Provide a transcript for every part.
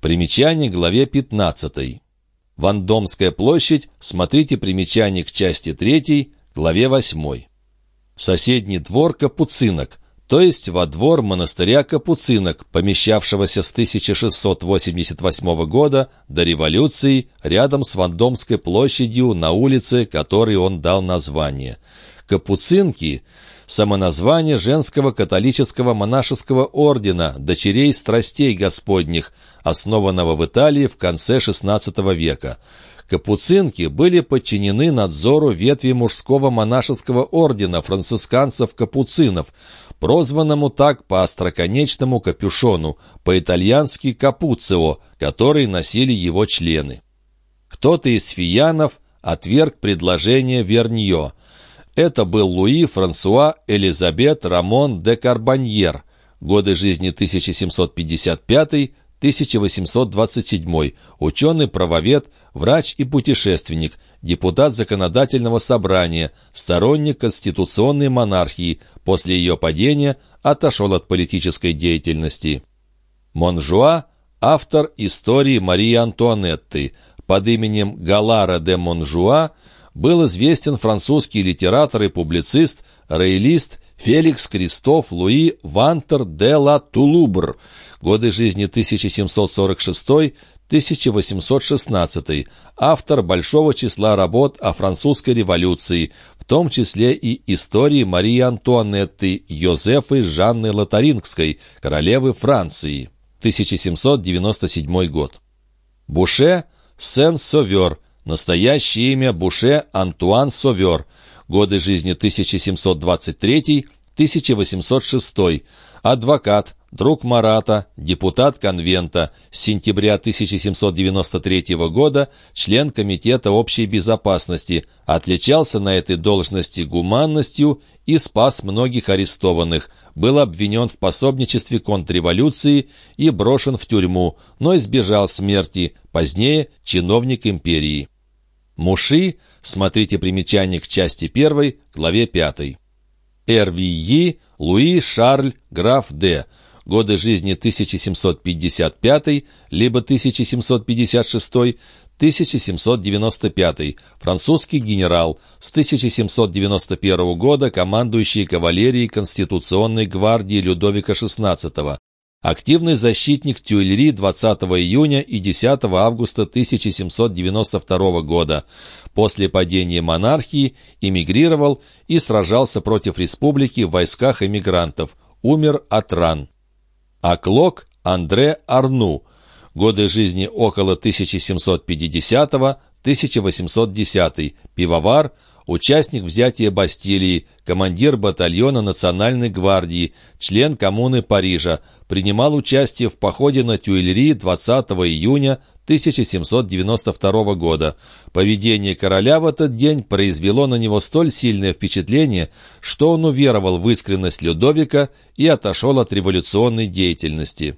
Примечание к главе 15. Вандомская площадь, смотрите примечание к части 3, главе 8. Соседний двор Капуцинок, то есть во двор монастыря Капуцинок, помещавшегося с 1688 года до революции рядом с Вандомской площадью на улице, которой он дал название. Капуцинки – самоназвание женского католического монашеского ордена «Дочерей страстей Господних», основанного в Италии в конце XVI века. Капуцинки были подчинены надзору ветви мужского монашеского ордена францисканцев-капуцинов, прозванному так по остроконечному капюшону, по-итальянски «капуцио», который носили его члены. Кто-то из фиянов отверг предложение Верньо. Это был Луи Франсуа Элизабет Рамон де Карбаньер, годы жизни 1755 1827, ученый-правовед, врач и путешественник, депутат законодательного собрания, сторонник конституционной монархии, после ее падения отошел от политической деятельности. Монжуа – автор истории Марии Антуанетты. Под именем Галара де Монжуа был известен французский литератор и публицист, роялист Феликс Кристоф Луи Вантер де ла Тулубр – годы жизни 1746-1816, автор большого числа работ о французской революции, в том числе и истории Марии Антуанетты Йозефы Жанны Лотарингской, королевы Франции, 1797 год. Буше Сен-Совер, настоящее имя Буше Антуан Совер, годы жизни 1723-1806, адвокат, друг Марата, депутат конвента, с сентября 1793 года член Комитета общей безопасности, отличался на этой должности гуманностью и спас многих арестованных, был обвинен в пособничестве контрреволюции и брошен в тюрьму, но избежал смерти, позднее чиновник империи. Муши, смотрите примечание к части 1, главе 5. Эрвии Луи Шарль граф Д годы жизни 1755 либо 1756, 1795, французский генерал, с 1791 года командующий кавалерией Конституционной гвардии Людовика XVI, активный защитник Тюильри 20 июня и 10 августа 1792 года. После падения монархии эмигрировал и сражался против республики в войсках эмигрантов. Умер от ран. Аклок Андре Арну. Годы жизни около 1750-1810. Пивовар, участник взятия Бастилии, командир батальона Национальной гвардии, член коммуны Парижа, принимал участие в походе на Тюильри 20 июня 1792 года. Поведение короля в этот день произвело на него столь сильное впечатление, что он уверовал в искренность Людовика и отошел от революционной деятельности.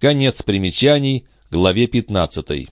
Конец примечаний, главе 15.